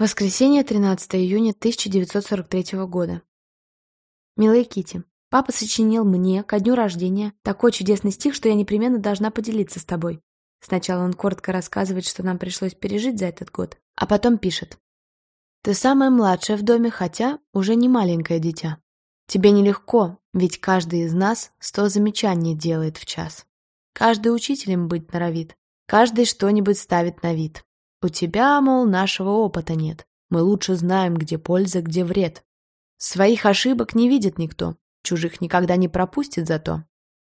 Воскресенье, 13 июня 1943 года. Милая Кити, папа сочинил мне ко дню рождения такой чудесный стих, что я непременно должна поделиться с тобой. Сначала он коротко рассказывает, что нам пришлось пережить за этот год, а потом пишет. Ты самая младшая в доме, хотя уже не маленькое дитя. Тебе нелегко, ведь каждый из нас сто замечаний делает в час. Каждый учителем быть норовит, каждый что-нибудь ставит на вид. У тебя, мол, нашего опыта нет. Мы лучше знаем, где польза, где вред. Своих ошибок не видит никто, чужих никогда не пропустит зато.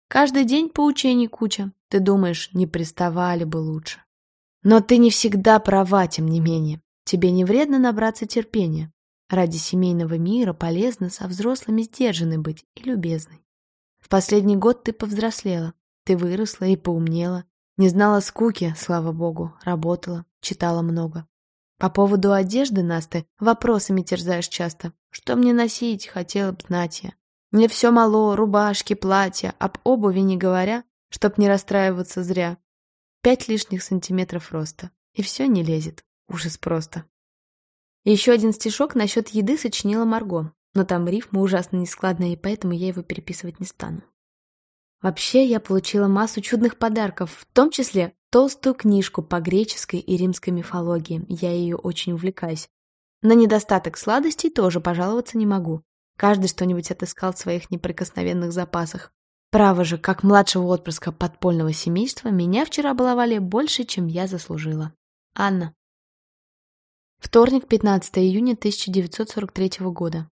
Каждый день поучений куча, ты думаешь, не приставали бы лучше. Но ты не всегда права, тем не менее. Тебе не вредно набраться терпения. Ради семейного мира полезно со взрослыми сдержанной быть и любезной. В последний год ты повзрослела, ты выросла и поумнела, не знала скуки, слава богу, работала, читала много. По поводу одежды, Насты, вопросами терзаешь часто. Что мне носить, хотела бы знать я. Мне все мало, рубашки, платья, об обуви не говоря, чтоб не расстраиваться зря. Пять лишних сантиметров роста. И все не лезет. Ужас просто. еще один стишок насчет еды сочинила Марго, но там рифма ужасно нескладная, и поэтому я его переписывать не стану. Вообще, я получила массу чудных подарков, в том числе толстую книжку по греческой и римской мифологии. Я ее очень увлекаюсь. На недостаток сладостей тоже пожаловаться не могу. Каждый что-нибудь отыскал в своих неприкосновенных запасах. Право же, как младшего отпрыска подпольного семейства, меня вчера баловали больше, чем я заслужила. Анна. Вторник, 15 июня 1943 года.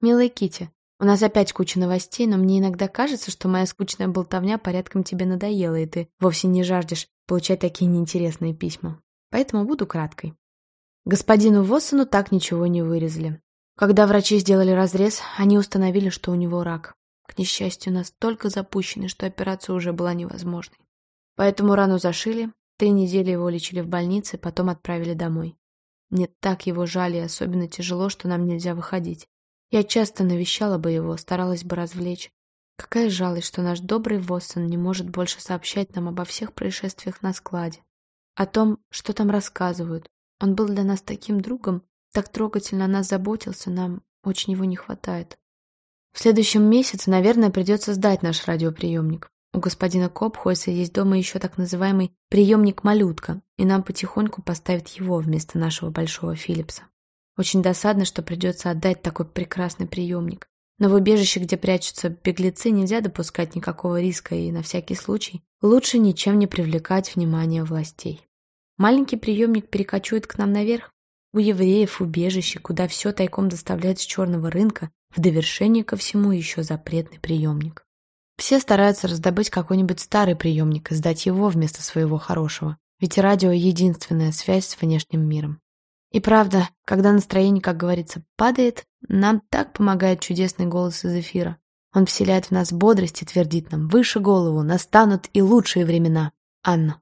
Милая Кити, у нас опять куча новостей, но мне иногда кажется, что моя скучная болтовня порядком тебе надоела, и ты вовсе не жаждешь получать такие неинтересные письма. Поэтому буду краткой. Господину Воссону так ничего не вырезали. Когда врачи сделали разрез, они установили, что у него рак. К несчастью, настолько запущенный, что операция уже была невозможной. Поэтому рану зашили, три недели его лечили в больнице, потом отправили домой. Мне так его жаль и особенно тяжело, что нам нельзя выходить. Я часто навещала бы его, старалась бы развлечь. Какая жалость, что наш добрый Воссон не может больше сообщать нам обо всех происшествиях на складе. О том, что там рассказывают. Он был для нас таким другом, так трогательно о нас заботился, нам очень его не хватает. В следующем месяце, наверное, придется сдать наш радиоприемник. У господина Копхойса есть дома еще так называемый приемник-малютка, и нам потихоньку поставят его вместо нашего большого Филлипса. Очень досадно, что придется отдать такой прекрасный приемник. Но в убежище, где прячутся беглецы, нельзя допускать никакого риска, и на всякий случай лучше ничем не привлекать внимание властей. Маленький приемник перекочует к нам наверх. У евреев убежище, куда все тайком доставляют с черного рынка, в довершение ко всему еще запретный приемник. Все стараются раздобыть какой-нибудь старый приемник и сдать его вместо своего хорошего, ведь радио — единственная связь с внешним миром. И правда, когда настроение, как говорится, падает, нам так помогает чудесный голос из эфира. Он вселяет в нас бодрость и твердит нам «Выше голову, настанут и лучшие времена». Анна.